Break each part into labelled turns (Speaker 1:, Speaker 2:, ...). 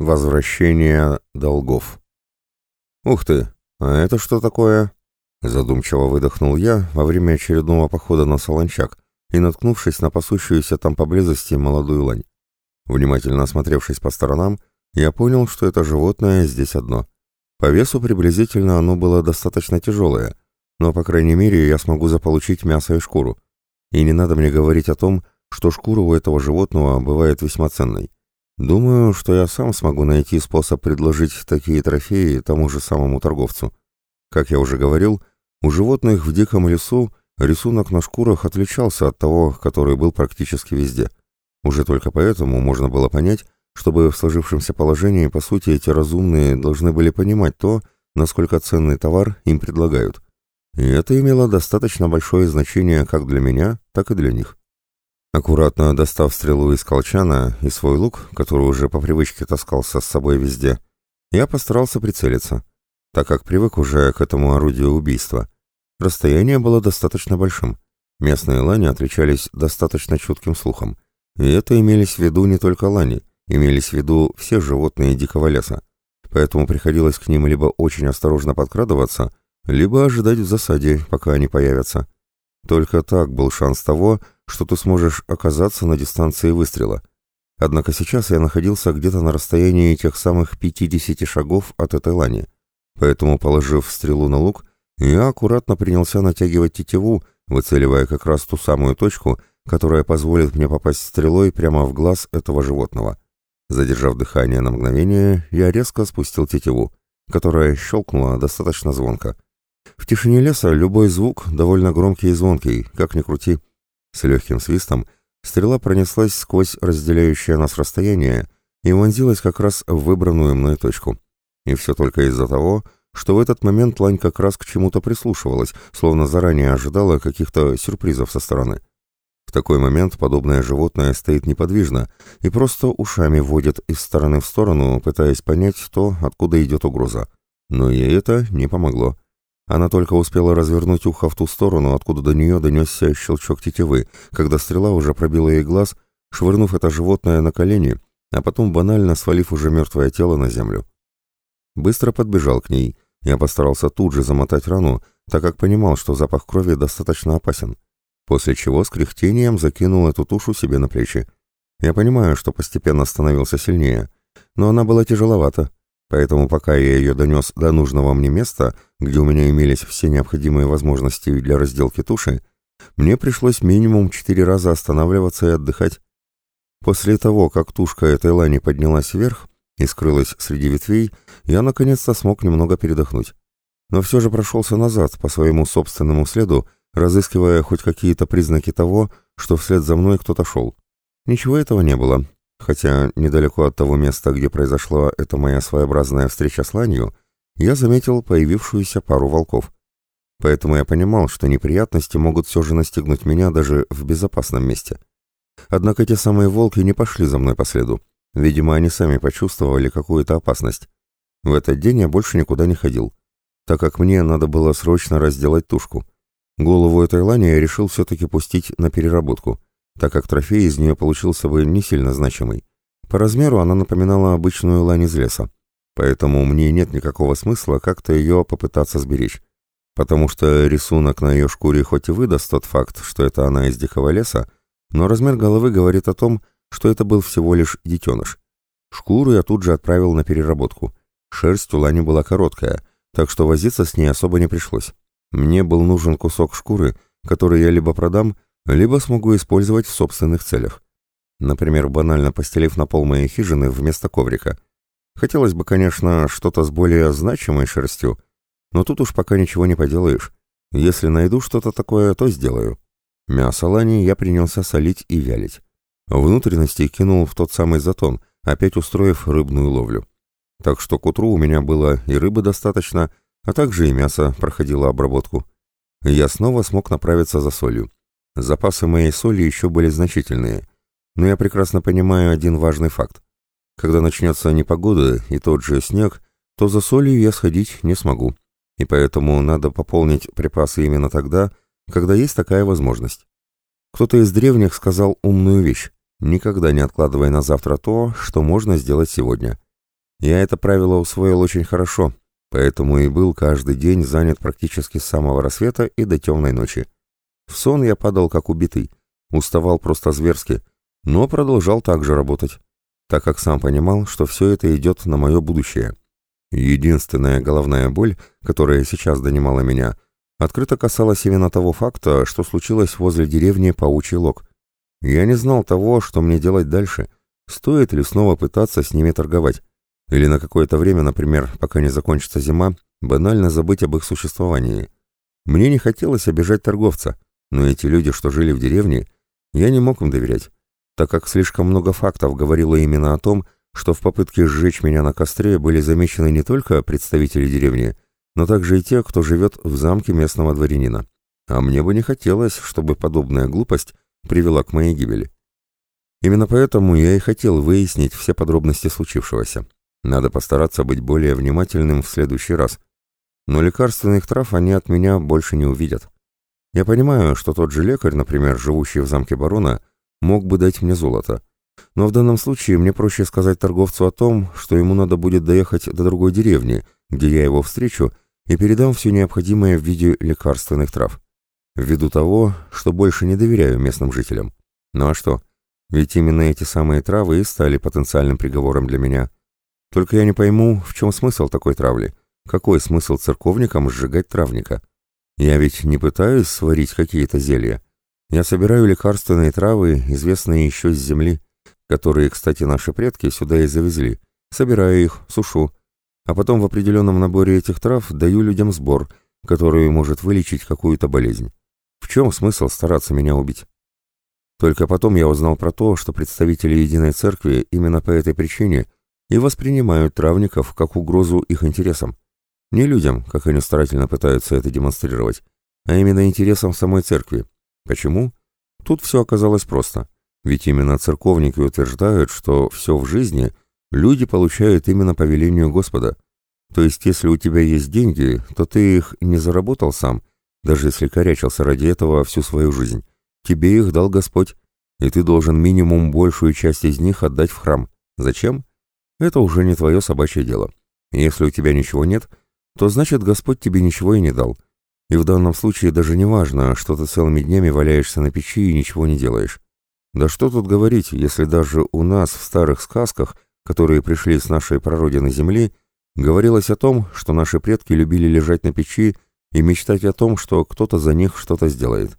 Speaker 1: Возвращение долгов. «Ух ты! А это что такое?» Задумчиво выдохнул я во время очередного похода на Солончак и наткнувшись на пасущуюся там поблизости молодую лань. Внимательно осмотревшись по сторонам, я понял, что это животное здесь одно. По весу приблизительно оно было достаточно тяжелое, но, по крайней мере, я смогу заполучить мясо и шкуру. И не надо мне говорить о том, что шкура у этого животного бывает весьма ценной. Думаю, что я сам смогу найти способ предложить такие трофеи тому же самому торговцу. Как я уже говорил, у животных в диком лесу рисунок на шкурах отличался от того, который был практически везде. Уже только поэтому можно было понять, чтобы в сложившемся положении, по сути, эти разумные должны были понимать то, насколько ценный товар им предлагают. И это имело достаточно большое значение как для меня, так и для них. Аккуратно достав стрелу из колчана и свой лук, который уже по привычке таскался с собой везде, я постарался прицелиться, так как привык уже к этому орудию убийства. Расстояние было достаточно большим. Местные лани отличались достаточно чутким слухом. И это имелись в виду не только лани, имелись в виду все животные дикого леса. Поэтому приходилось к ним либо очень осторожно подкрадываться, либо ожидать в засаде, пока они появятся. Только так был шанс того, что ты сможешь оказаться на дистанции выстрела. Однако сейчас я находился где-то на расстоянии тех самых 50 шагов от этой лани. Поэтому, положив стрелу на лук, я аккуратно принялся натягивать тетиву, выцеливая как раз ту самую точку, которая позволит мне попасть стрелой прямо в глаз этого животного. Задержав дыхание на мгновение, я резко спустил тетиву, которая щелкнула достаточно звонко. В тишине леса любой звук довольно громкий и звонкий, как ни крути. С легким свистом стрела пронеслась сквозь разделяющее нас расстояние и вонзилась как раз в выбранную мной точку. И все только из-за того, что в этот момент Лань как раз к чему-то прислушивалась, словно заранее ожидала каких-то сюрпризов со стороны. В такой момент подобное животное стоит неподвижно и просто ушами водит из стороны в сторону, пытаясь понять то, откуда идет угроза. Но ей это не помогло. Она только успела развернуть ухо в ту сторону, откуда до нее донесся щелчок тетивы, когда стрела уже пробила ей глаз, швырнув это животное на колени, а потом банально свалив уже мертвое тело на землю. Быстро подбежал к ней. Я постарался тут же замотать рану, так как понимал, что запах крови достаточно опасен. После чего с кряхтением закинул эту тушу себе на плечи. Я понимаю, что постепенно становился сильнее, но она была тяжеловата. Поэтому пока я ее донес до нужного мне места, где у меня имелись все необходимые возможности для разделки туши, мне пришлось минимум четыре раза останавливаться и отдыхать. После того, как тушка этой лани поднялась вверх и скрылась среди ветвей, я наконец-то смог немного передохнуть. Но все же прошелся назад по своему собственному следу, разыскивая хоть какие-то признаки того, что вслед за мной кто-то шел. Ничего этого не было, Хотя недалеко от того места, где произошла эта моя своеобразная встреча с ланью, я заметил появившуюся пару волков. Поэтому я понимал, что неприятности могут все же настигнуть меня даже в безопасном месте. Однако те самые волки не пошли за мной по следу. Видимо, они сами почувствовали какую-то опасность. В этот день я больше никуда не ходил, так как мне надо было срочно разделать тушку. Голову этой лани я решил все-таки пустить на переработку — так как трофей из нее получился бы не сильно значимый. По размеру она напоминала обычную лань из леса, поэтому мне нет никакого смысла как-то ее попытаться сберечь, потому что рисунок на ее шкуре хоть и выдаст тот факт, что это она из дикого леса, но размер головы говорит о том, что это был всего лишь детеныш. Шкуру я тут же отправил на переработку. Шерсть у лани была короткая, так что возиться с ней особо не пришлось. Мне был нужен кусок шкуры, который я либо продам, либо смогу использовать в собственных целях. Например, банально постелив на пол моей хижины вместо коврика. Хотелось бы, конечно, что-то с более значимой шерстью, но тут уж пока ничего не поделаешь. Если найду что-то такое, то сделаю. Мясо лани я принялся солить и вялить. Внутренности кинул в тот самый затон, опять устроив рыбную ловлю. Так что к утру у меня было и рыбы достаточно, а также и мясо проходило обработку. Я снова смог направиться за солью. Запасы моей соли еще были значительные, но я прекрасно понимаю один важный факт. Когда начнется непогода и тот же снег, то за солью я сходить не смогу, и поэтому надо пополнить припасы именно тогда, когда есть такая возможность. Кто-то из древних сказал умную вещь. Никогда не откладывай на завтра то, что можно сделать сегодня. Я это правило усвоил очень хорошо, поэтому и был каждый день занят практически с самого рассвета и до темной ночи. В сон я падал как убитый, уставал просто зверски, но продолжал также работать, так как сам понимал, что все это идет на мое будущее. Единственная головная боль, которая сейчас донимала меня, открыто касалась именно того факта, что случилось возле деревни Паучий Лог. Я не знал того, что мне делать дальше, стоит ли снова пытаться с ними торговать, или на какое-то время, например, пока не закончится зима, банально забыть об их существовании. Мне не хотелось обижать торговца, но эти люди, что жили в деревне, я не мог им доверять, так как слишком много фактов говорило именно о том, что в попытке сжечь меня на костре были замечены не только представители деревни, но также и те, кто живет в замке местного дворянина. А мне бы не хотелось, чтобы подобная глупость привела к моей гибели. Именно поэтому я и хотел выяснить все подробности случившегося. Надо постараться быть более внимательным в следующий раз. Но лекарственных трав они от меня больше не увидят. Я понимаю, что тот же лекарь, например, живущий в замке барона, мог бы дать мне золото, но в данном случае мне проще сказать торговцу о том, что ему надо будет доехать до другой деревни, где я его встречу, и передам все необходимое в виде лекарственных трав. Ввиду того, что больше не доверяю местным жителям. Ну а что? Ведь именно эти самые травы и стали потенциальным приговором для меня. Только я не пойму, в чем смысл такой травли? Какой смысл церковникам сжигать травника? Я ведь не пытаюсь сварить какие-то зелья. Я собираю лекарственные травы, известные еще с земли которые, кстати, наши предки сюда и завезли. Собираю их, сушу, а потом в определенном наборе этих трав даю людям сбор, который может вылечить какую-то болезнь. В чем смысл стараться меня убить? Только потом я узнал про то, что представители Единой Церкви именно по этой причине и воспринимают травников как угрозу их интересам. Не людям, как они старательно пытаются это демонстрировать, а именно интересам самой Церкви. Почему? Тут все оказалось просто – ведь именно церковники утверждают, что все в жизни люди получают именно по велению Господа. То есть, если у тебя есть деньги, то ты их не заработал сам, даже если корячился ради этого всю свою жизнь. Тебе их дал Господь, и ты должен минимум большую часть из них отдать в храм. Зачем? Это уже не твое собачье дело. Если у тебя ничего нет, то значит Господь тебе ничего и не дал. И в данном случае даже не важно, что ты целыми днями валяешься на печи и ничего не делаешь. Да что тут говорить, если даже у нас в старых сказках, которые пришли с нашей прародины Земли, говорилось о том, что наши предки любили лежать на печи и мечтать о том, что кто-то за них что-то сделает.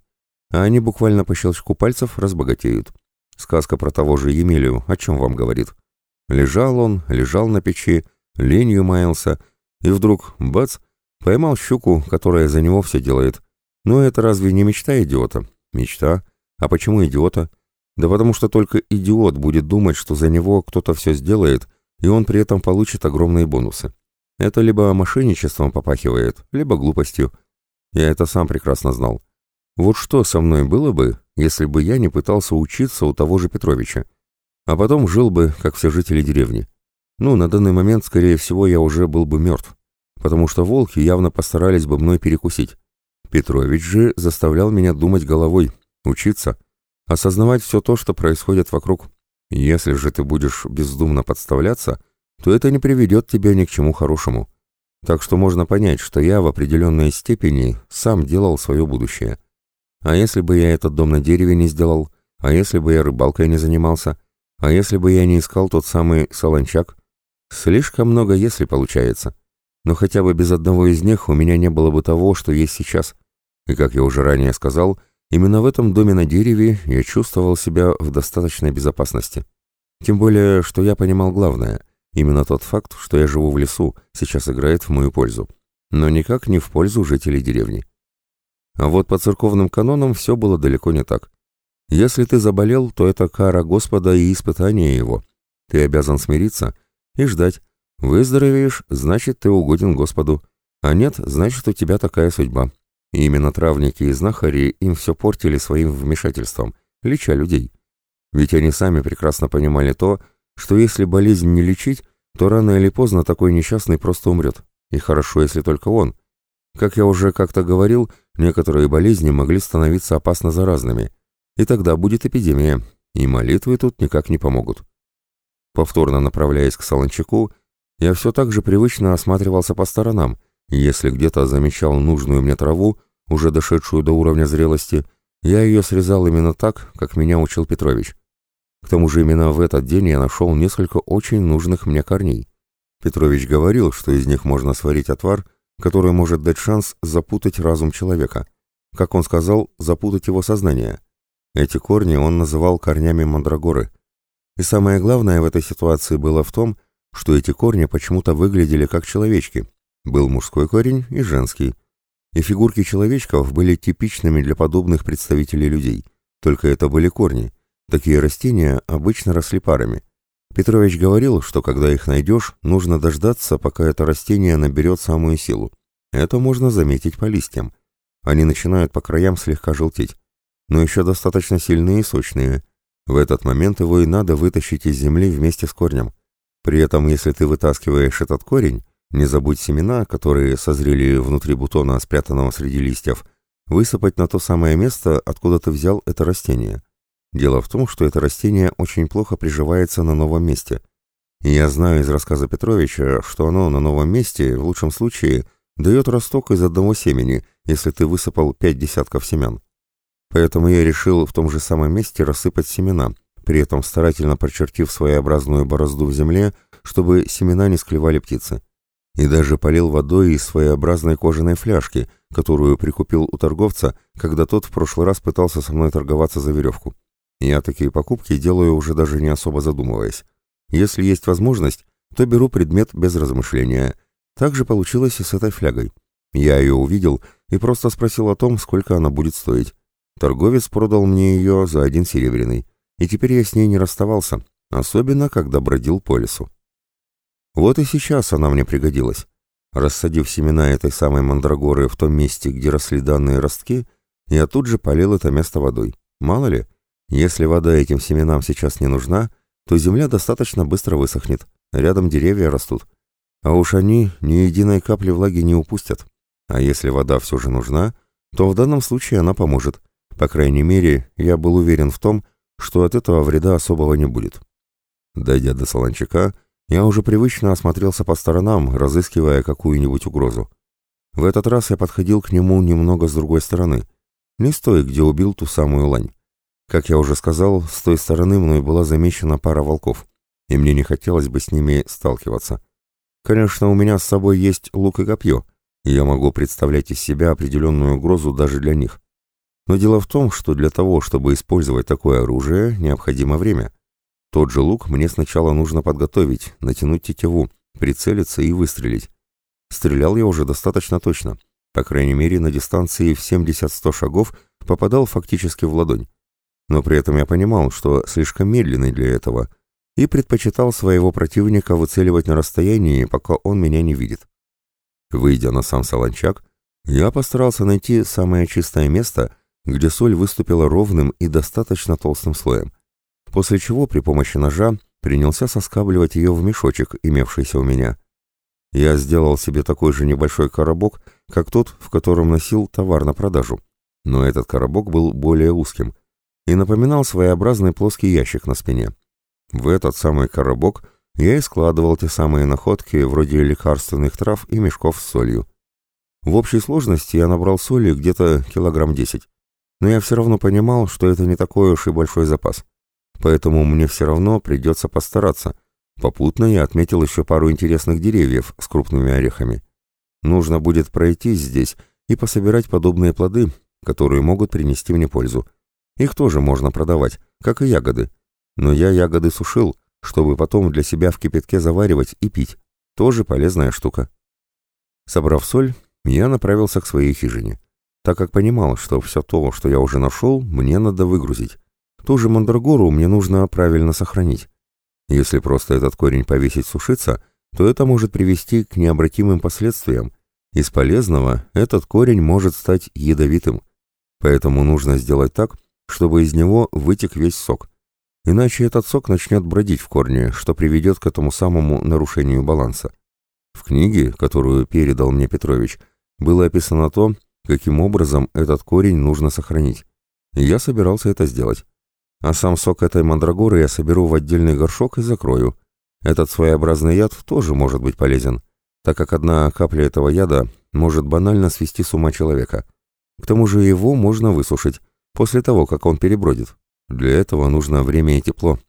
Speaker 1: А они буквально по щелчку пальцев разбогатеют. Сказка про того же Емелию о чем вам говорит? Лежал он, лежал на печи, ленью маялся, и вдруг, бац, поймал щуку, которая за него все делает. Но это разве не мечта идиота? Мечта. А почему идиота? Да потому что только идиот будет думать, что за него кто-то все сделает, и он при этом получит огромные бонусы. Это либо мошенничеством попахивает, либо глупостью. Я это сам прекрасно знал. Вот что со мной было бы, если бы я не пытался учиться у того же Петровича, а потом жил бы, как все жители деревни. Ну, на данный момент, скорее всего, я уже был бы мертв, потому что волки явно постарались бы мной перекусить. Петрович же заставлял меня думать головой, учиться — осознавать все то, что происходит вокруг. Если же ты будешь бездумно подставляться, то это не приведет тебя ни к чему хорошему. Так что можно понять, что я в определенной степени сам делал свое будущее. А если бы я этот дом на дереве не сделал, а если бы я рыбалкой не занимался, а если бы я не искал тот самый солончак, слишком много «если» получается. Но хотя бы без одного из них у меня не было бы того, что есть сейчас. И, как я уже ранее сказал, — Именно в этом доме на дереве я чувствовал себя в достаточной безопасности. Тем более, что я понимал главное. Именно тот факт, что я живу в лесу, сейчас играет в мою пользу. Но никак не в пользу жителей деревни. А вот по церковным канонам все было далеко не так. Если ты заболел, то это кара Господа и испытание его. Ты обязан смириться и ждать. Выздоровеешь, значит, ты угоден Господу. А нет, значит, у тебя такая судьба. И именно травники и знахари им все портили своим вмешательством, леча людей. Ведь они сами прекрасно понимали то, что если болезнь не лечить, то рано или поздно такой несчастный просто умрет. И хорошо, если только он. Как я уже как-то говорил, некоторые болезни могли становиться опасно заразными. И тогда будет эпидемия, и молитвы тут никак не помогут. Повторно направляясь к Солончаку, Я все так же привычно осматривался по сторонам, и если где-то замечал нужную мне траву, уже дошедшую до уровня зрелости, я ее срезал именно так, как меня учил Петрович. К тому же именно в этот день я нашел несколько очень нужных мне корней. Петрович говорил, что из них можно сварить отвар, который может дать шанс запутать разум человека. Как он сказал, запутать его сознание. Эти корни он называл корнями мандрагоры. И самое главное в этой ситуации было в том, что эти корни почему-то выглядели как человечки. Был мужской корень и женский. И фигурки человечков были типичными для подобных представителей людей. Только это были корни. Такие растения обычно росли парами. Петрович говорил, что когда их найдешь, нужно дождаться, пока это растение наберет самую силу. Это можно заметить по листьям. Они начинают по краям слегка желтеть. Но еще достаточно сильные и сочные. В этот момент его и надо вытащить из земли вместе с корнем. При этом, если ты вытаскиваешь этот корень, не забудь семена, которые созрели внутри бутона, спрятанного среди листьев, высыпать на то самое место, откуда ты взял это растение. Дело в том, что это растение очень плохо приживается на новом месте. И я знаю из рассказа Петровича, что оно на новом месте, в лучшем случае, дает росток из одного семени, если ты высыпал пять десятков семян. Поэтому я решил в том же самом месте рассыпать семена, при этом старательно прочертив своеобразную борозду в земле, чтобы семена не склевали птицы и даже полил водой из своеобразной кожаной фляжки, которую прикупил у торговца, когда тот в прошлый раз пытался со мной торговаться за веревку. Я такие покупки делаю уже даже не особо задумываясь. Если есть возможность, то беру предмет без размышления. Так же получилось и с этой флягой. Я ее увидел и просто спросил о том, сколько она будет стоить. Торговец продал мне ее за один серебряный, и теперь я с ней не расставался, особенно когда бродил по лесу. Вот и сейчас она мне пригодилась. Рассадив семена этой самой мандрагоры в том месте, где росли данные ростки, я тут же полил это место водой. Мало ли, если вода этим семенам сейчас не нужна, то земля достаточно быстро высохнет, рядом деревья растут. А уж они ни единой капли влаги не упустят. А если вода все же нужна, то в данном случае она поможет. По крайней мере, я был уверен в том, что от этого вреда особого не будет. Дойдя до Солончака, я уже привычно осмотрелся по сторонам, разыскивая какую-нибудь угрозу. В этот раз я подходил к нему немного с другой стороны, не с той, где убил ту самую лань. Как я уже сказал, с той стороны мной была замечена пара волков, и мне не хотелось бы с ними сталкиваться. Конечно, у меня с собой есть лук и копье, и я могу представлять из себя определенную угрозу даже для них. Но дело в том, что для того, чтобы использовать такое оружие, необходимо время. Тот же лук мне сначала нужно подготовить, натянуть тетиву, прицелиться и выстрелить. Стрелял я уже достаточно точно. По крайней мере, на дистанции в 70-100 шагов попадал фактически в ладонь. Но при этом я понимал, что слишком медленный для этого, и предпочитал своего противника выцеливать на расстоянии, пока он меня не видит. Выйдя на сам солончак, я постарался найти самое чистое место, где соль выступила ровным и достаточно толстым слоем после чего при помощи ножа принялся соскабливать ее в мешочек, имевшийся у меня. Я сделал себе такой же небольшой коробок, как тот, в котором носил товар на продажу. Но этот коробок был более узким и напоминал своеобразный плоский ящик на спине. В этот самый коробок я и складывал те самые находки вроде лекарственных трав и мешков с солью. В общей сложности я набрал соли где-то килограмм десять, но я все равно понимал, что это не такой уж и большой запас поэтому мне все равно придется постараться. Попутно я отметил еще пару интересных деревьев с крупными орехами. Нужно будет пройтись здесь и пособирать подобные плоды, которые могут принести мне пользу. Их тоже можно продавать, как и ягоды. Но я ягоды сушил, чтобы потом для себя в кипятке заваривать и пить. Тоже полезная штука. Собрав соль, я направился к своей хижине, так как понимал, что все то, что я уже нашел, мне надо выгрузить. Ту же мандрагору мне нужно правильно сохранить. Если просто этот корень повесить сушиться, то это может привести к необратимым последствиям. Из полезного этот корень может стать ядовитым. Поэтому нужно сделать так, чтобы из него вытек весь сок. Иначе этот сок начнет бродить в корне, что приведет к этому самому нарушению баланса. В книге, которую передал мне Петрович, было описано то, каким образом этот корень нужно сохранить. И я собирался это сделать. А сам сок этой мандрагоры я соберу в отдельный горшок и закрою. Этот своеобразный яд тоже может быть полезен, так как одна капля этого яда может банально свести с ума человека. К тому же его можно высушить после того, как он перебродит. Для этого нужно время и тепло.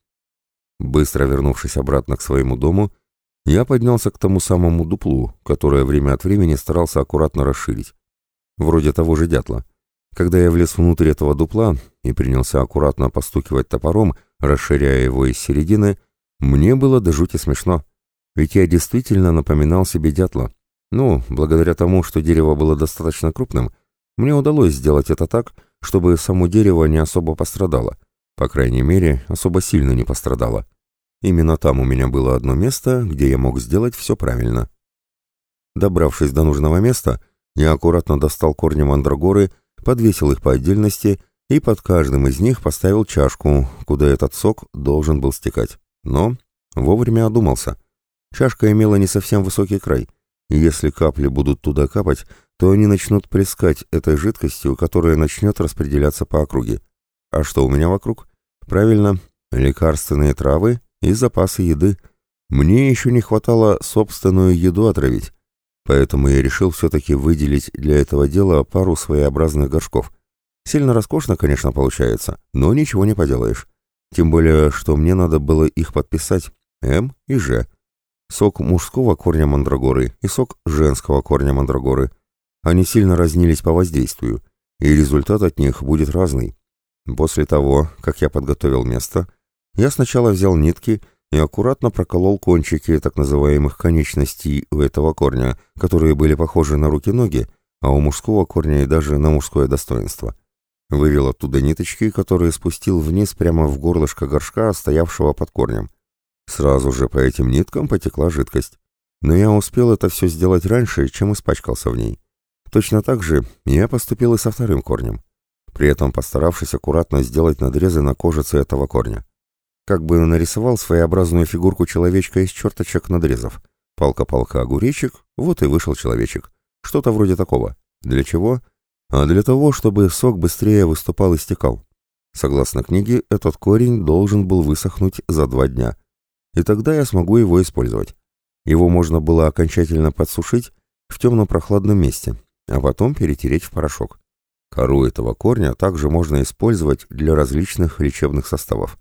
Speaker 1: Быстро вернувшись обратно к своему дому, я поднялся к тому самому дуплу, которое время от времени старался аккуратно расширить. Вроде того же дятла. Когда я влез внутрь этого дупла и принялся аккуратно постукивать топором, расширяя его из середины, мне было до жути смешно. Ведь я действительно напоминал себе дятла. Ну, благодаря тому, что дерево было достаточно крупным, мне удалось сделать это так, чтобы само дерево не особо пострадало. По крайней мере, особо сильно не пострадало. Именно там у меня было одно место, где я мог сделать все правильно. Добравшись до нужного места, я аккуратно достал корни мандрагоры, подвесил их по отдельности и под каждым из них поставил чашку, куда этот сок должен был стекать. Но вовремя одумался. Чашка имела не совсем высокий край, и если капли будут туда капать, то они начнут плескать этой жидкостью, которая начнет распределяться по округе. А что у меня вокруг? Правильно, лекарственные травы и запасы еды. Мне еще не хватало собственную еду отравить, поэтому я решил все-таки выделить для этого дела пару своеобразных горшков. Сильно роскошно, конечно, получается, но ничего не поделаешь. Тем более, что мне надо было их подписать М и Ж. Сок мужского корня мандрагоры и сок женского корня мандрагоры. Они сильно разнились по воздействию, и результат от них будет разный. После того, как я подготовил место, я сначала взял нитки и аккуратно проколол кончики так называемых конечностей у этого корня, которые были похожи на руки-ноги, а у мужского корня и даже на мужское достоинство. Вывел оттуда ниточки, которые спустил вниз прямо в горлышко горшка, стоявшего под корнем. Сразу же по этим ниткам потекла жидкость. Но я успел это все сделать раньше, чем испачкался в ней. Точно так же я поступил и со вторым корнем, при этом постаравшись аккуратно сделать надрезы на кожице этого корня. Как бы нарисовал своеобразную фигурку человечка из черточек надрезов. Палка-палка огуречек, вот и вышел человечек. Что-то вроде такого. Для чего? А для того, чтобы сок быстрее выступал и стекал. Согласно книге, этот корень должен был высохнуть за два дня. И тогда я смогу его использовать. Его можно было окончательно подсушить в темном прохладном месте, а потом перетереть в порошок. Кору этого корня также можно использовать для различных лечебных составов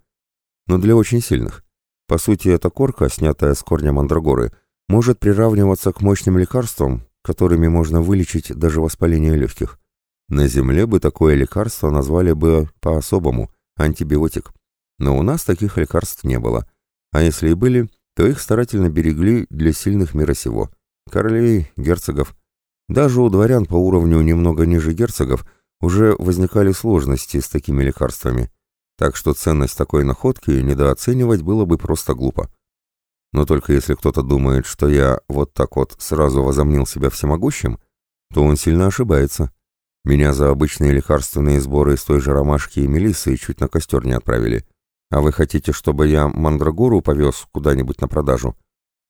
Speaker 1: но для очень сильных. По сути, эта корка, снятая с корня мандрагоры, может приравниваться к мощным лекарствам, которыми можно вылечить даже воспаление легких. На Земле бы такое лекарство назвали бы по-особому – антибиотик. Но у нас таких лекарств не было. А если и были, то их старательно берегли для сильных мира сего. Королей, герцогов. Даже у дворян по уровню немного ниже герцогов уже возникали сложности с такими лекарствами так что ценность такой находки недооценивать было бы просто глупо. Но только если кто-то думает, что я вот так вот сразу возомнил себя всемогущим, то он сильно ошибается. Меня за обычные лекарственные сборы из той же ромашки и мелиссы чуть на костер не отправили. А вы хотите, чтобы я мандрагору повез куда-нибудь на продажу?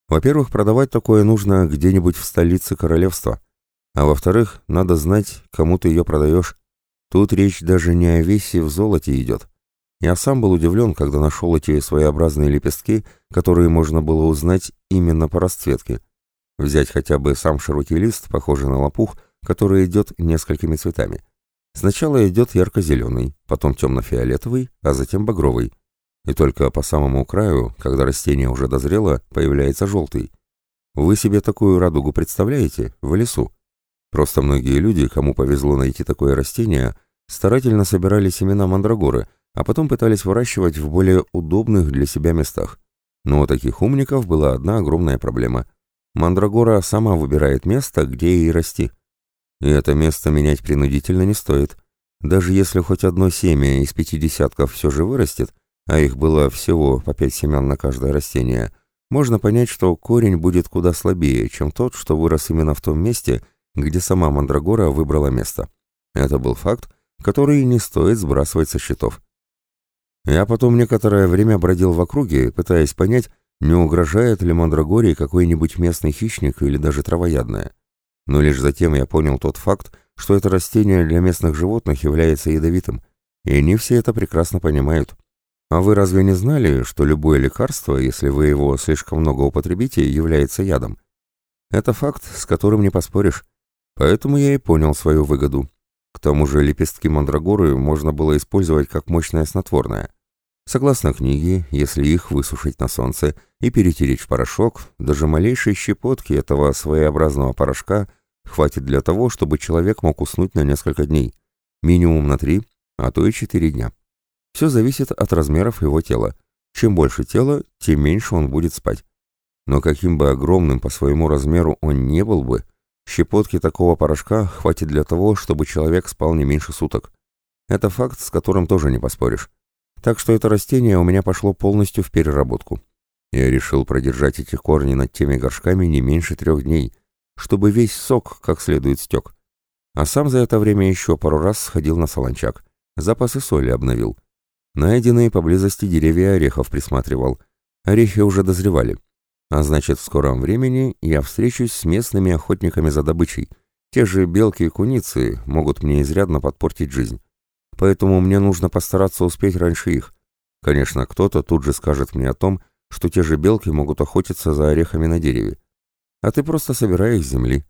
Speaker 1: Во-первых, продавать такое нужно где-нибудь в столице королевства. А во-вторых, надо знать, кому ты ее продаешь. Тут речь даже не о весе в золоте идет. Я сам был удивлен, когда нашел эти своеобразные лепестки, которые можно было узнать именно по расцветке. Взять хотя бы сам широкий лист, похожий на лопух, который идет несколькими цветами. Сначала идет ярко-зеленый, потом темно-фиолетовый, а затем багровый. И только по самому краю, когда растение уже дозрело, появляется желтый. Вы себе такую радугу представляете в лесу? Просто многие люди, кому повезло найти такое растение, старательно собирали семена мандрагоры – а потом пытались выращивать в более удобных для себя местах. Но у таких умников была одна огромная проблема. Мандрагора сама выбирает место, где ей расти. И это место менять принудительно не стоит. Даже если хоть одно семя из пяти десятков все же вырастет, а их было всего по пять семян на каждое растение, можно понять, что корень будет куда слабее, чем тот, что вырос именно в том месте, где сама Мандрагора выбрала место. Это был факт, который не стоит сбрасывать со счетов. Я потом некоторое время бродил в округе, пытаясь понять, не угрожает ли мандрагории какой-нибудь местный хищник или даже травоядное. Но лишь затем я понял тот факт, что это растение для местных животных является ядовитым, и они все это прекрасно понимают. А вы разве не знали, что любое лекарство, если вы его слишком много употребите, является ядом? Это факт, с которым не поспоришь. Поэтому я и понял свою выгоду. К тому же лепестки мандрагоры можно было использовать как мощное снотворное. Согласно книге, если их высушить на солнце и перетереть в порошок, даже малейшей щепотки этого своеобразного порошка хватит для того, чтобы человек мог уснуть на несколько дней. Минимум на три, а то и четыре дня. Все зависит от размеров его тела. Чем больше тела, тем меньше он будет спать. Но каким бы огромным по своему размеру он не был бы, щепотки такого порошка хватит для того, чтобы человек спал не меньше суток. Это факт, с которым тоже не поспоришь. Так что это растение у меня пошло полностью в переработку. Я решил продержать эти корни над теми горшками не меньше трех дней, чтобы весь сок как следует стек. А сам за это время еще пару раз сходил на солончак. Запасы соли обновил. Найденные поблизости деревья орехов присматривал. Орехи уже дозревали. А значит, в скором времени я встречусь с местными охотниками за добычей. Те же белки и куницы могут мне изрядно подпортить жизнь. Поэтому мне нужно постараться успеть раньше их. Конечно, кто-то тут же скажет мне о том, что те же белки могут охотиться за орехами на дереве. А ты просто собирай их с земли.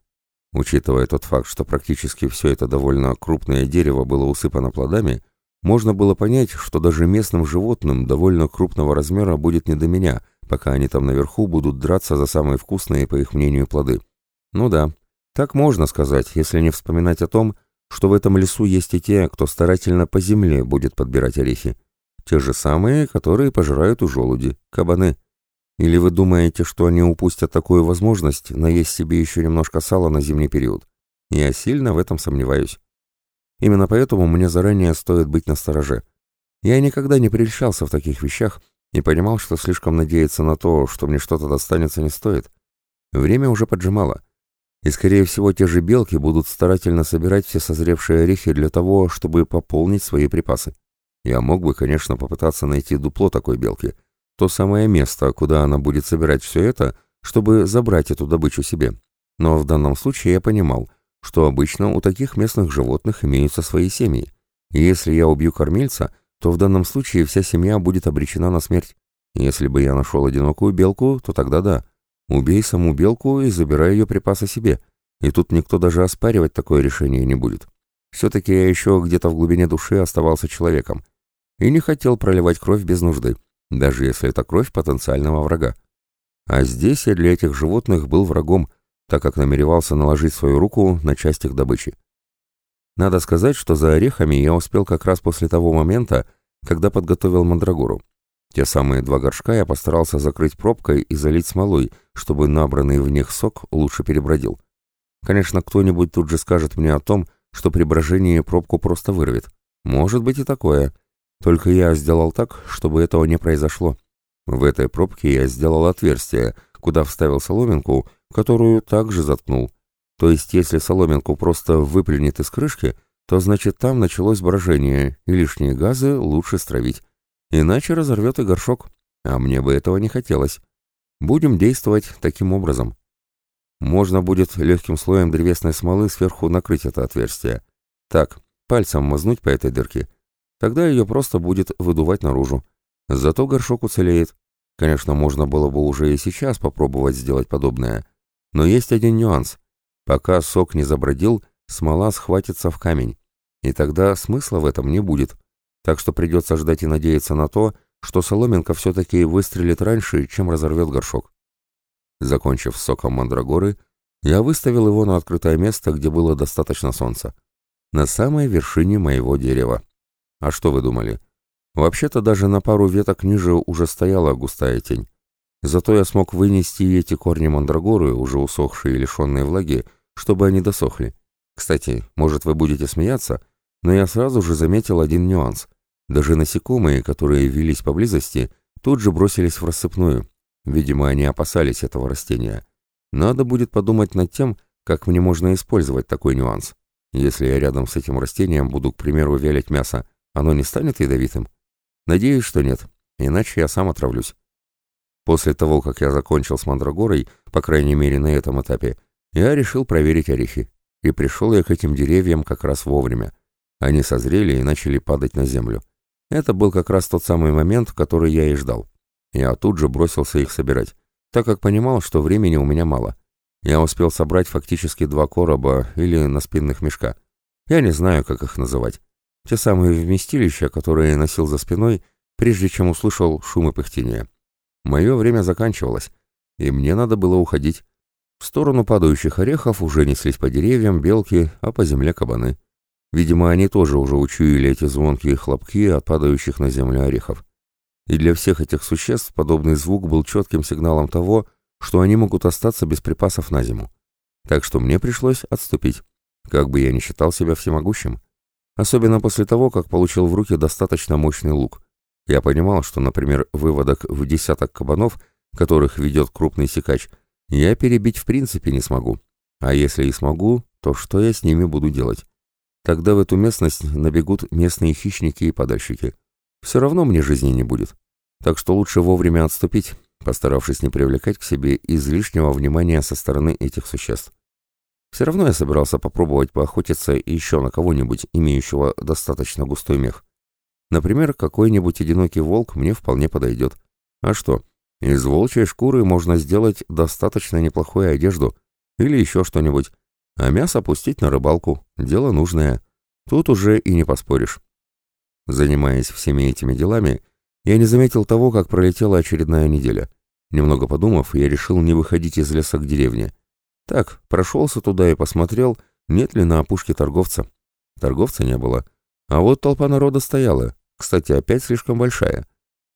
Speaker 1: Учитывая тот факт, что практически все это довольно крупное дерево было усыпано плодами, можно было понять, что даже местным животным довольно крупного размера будет не до меня, пока они там наверху будут драться за самые вкусные, по их мнению, плоды. Ну да, так можно сказать, если не вспоминать о том, что в этом лесу есть и те, кто старательно по земле будет подбирать орехи. Те же самые, которые пожирают у желуди, кабаны. Или вы думаете, что они упустят такую возможность наесть себе еще немножко сала на зимний период? Я сильно в этом сомневаюсь. Именно поэтому мне заранее стоит быть настороже. Я никогда не прельщался в таких вещах и понимал, что слишком надеяться на то, что мне что-то достанется, не стоит. Время уже поджимало. И, скорее всего, те же белки будут старательно собирать все созревшие орехи для того, чтобы пополнить свои припасы. Я мог бы, конечно, попытаться найти дупло такой белки, то самое место, куда она будет собирать все это, чтобы забрать эту добычу себе. Но в данном случае я понимал — что обычно у таких местных животных имеются свои семьи. И если я убью кормильца, то в данном случае вся семья будет обречена на смерть. Если бы я нашел одинокую белку, то тогда да. Убей саму белку и забирай ее припасы себе. И тут никто даже оспаривать такое решение не будет. Все-таки я еще где-то в глубине души оставался человеком. И не хотел проливать кровь без нужды, даже если это кровь потенциального врага. А здесь я для этих животных был врагом, так как намеревался наложить свою руку на часть их добычи. Надо сказать, что за орехами я успел как раз после того момента, когда подготовил мандрагору. Те самые два горшка я постарался закрыть пробкой и залить смолой, чтобы набранный в них сок лучше перебродил. Конечно, кто-нибудь тут же скажет мне о том, что при брожении пробку просто вырвет. Может быть и такое. Только я сделал так, чтобы этого не произошло. В этой пробке я сделал отверстие, куда вставил соломинку которую также заткнул. То есть, если соломинку просто выплюнет из крышки, то значит там началось брожение, и лишние газы лучше стравить. Иначе разорвет и горшок, а мне бы этого не хотелось. Будем действовать таким образом. Можно будет легким слоем древесной смолы сверху накрыть это отверстие. Так, пальцем мазнуть по этой дырке. Тогда ее просто будет выдувать наружу. Зато горшок уцелеет. Конечно, можно было бы уже и сейчас попробовать сделать подобное. Но есть один нюанс. Пока сок не забродил, смола схватится в камень, и тогда смысла в этом не будет. Так что придется ждать и надеяться на то, что соломинка все-таки выстрелит раньше, чем разорвет горшок. Закончив соком мандрагоры, я выставил его на открытое место, где было достаточно солнца. На самой вершине моего дерева. А что вы думали? Вообще-то даже на пару веток ниже уже стояла густая тень. Зато я смог вынести эти корни мандрагоры, уже усохшие и лишенные влаги, чтобы они досохли. Кстати, может вы будете смеяться, но я сразу же заметил один нюанс. Даже насекомые, которые велись поблизости, тут же бросились в рассыпную. Видимо, они опасались этого растения. Надо будет подумать над тем, как мне можно использовать такой нюанс. Если я рядом с этим растением буду, к примеру, вялить мясо, оно не станет ядовитым? Надеюсь, что нет, иначе я сам отравлюсь. После того, как я закончил с мандрагорой, по крайней мере на этом этапе, я решил проверить орехи. И пришел я к этим деревьям как раз вовремя. Они созрели и начали падать на землю. Это был как раз тот самый момент, который я и ждал. Я тут же бросился их собирать, так как понимал, что времени у меня мало. Я успел собрать фактически два короба или наспинных мешка. Я не знаю, как их называть. Те самые вместилища, которые носил за спиной, прежде чем услышал шум и пыхтение. Мое время заканчивалось, и мне надо было уходить. В сторону падающих орехов уже неслись по деревьям белки, а по земле кабаны. Видимо, они тоже уже учуяли эти звонкие хлопки от падающих на землю орехов. И для всех этих существ подобный звук был четким сигналом того, что они могут остаться без припасов на зиму. Так что мне пришлось отступить, как бы я ни считал себя всемогущим. Особенно после того, как получил в руки достаточно мощный лук. Я понимал, что, например, выводок в десяток кабанов, которых ведет крупный секач, я перебить в принципе не смогу. А если и смогу, то что я с ними буду делать? Тогда в эту местность набегут местные хищники и подальщики. Все равно мне жизни не будет. Так что лучше вовремя отступить, постаравшись не привлекать к себе излишнего внимания со стороны этих существ. Все равно я собирался попробовать поохотиться еще на кого-нибудь, имеющего достаточно густой мех. Например, какой-нибудь одинокий волк мне вполне подойдет. А что, из волчьей шкуры можно сделать достаточно неплохую одежду или еще что-нибудь, а мясо пустить на рыбалку, дело нужное. Тут уже и не поспоришь. Занимаясь всеми этими делами, я не заметил того, как пролетела очередная неделя. Немного подумав, я решил не выходить из леса к деревне. Так, прошелся туда и посмотрел, нет ли на опушке торговца. Торговца не было. А вот толпа народа стояла, кстати, опять слишком большая.